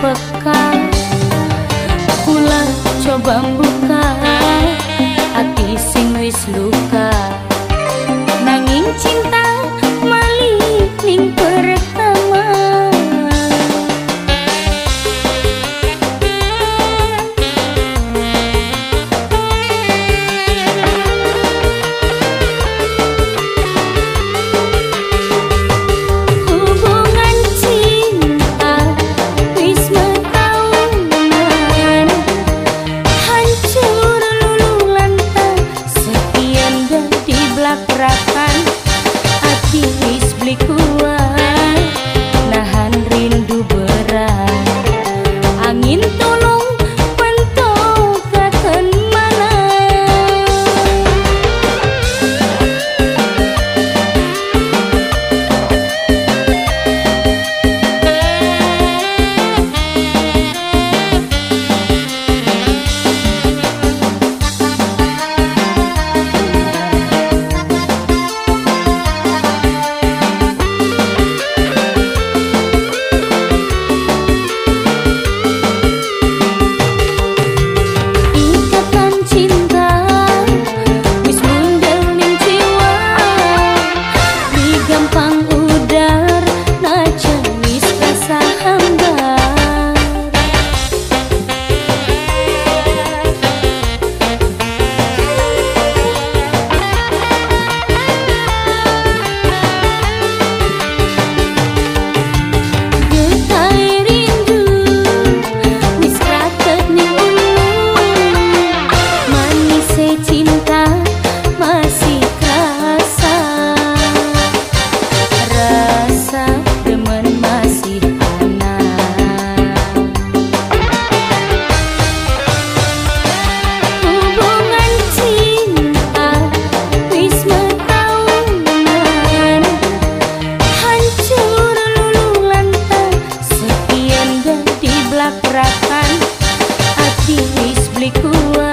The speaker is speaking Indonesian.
peka Kula coba buka hati sing wis luka Whoa.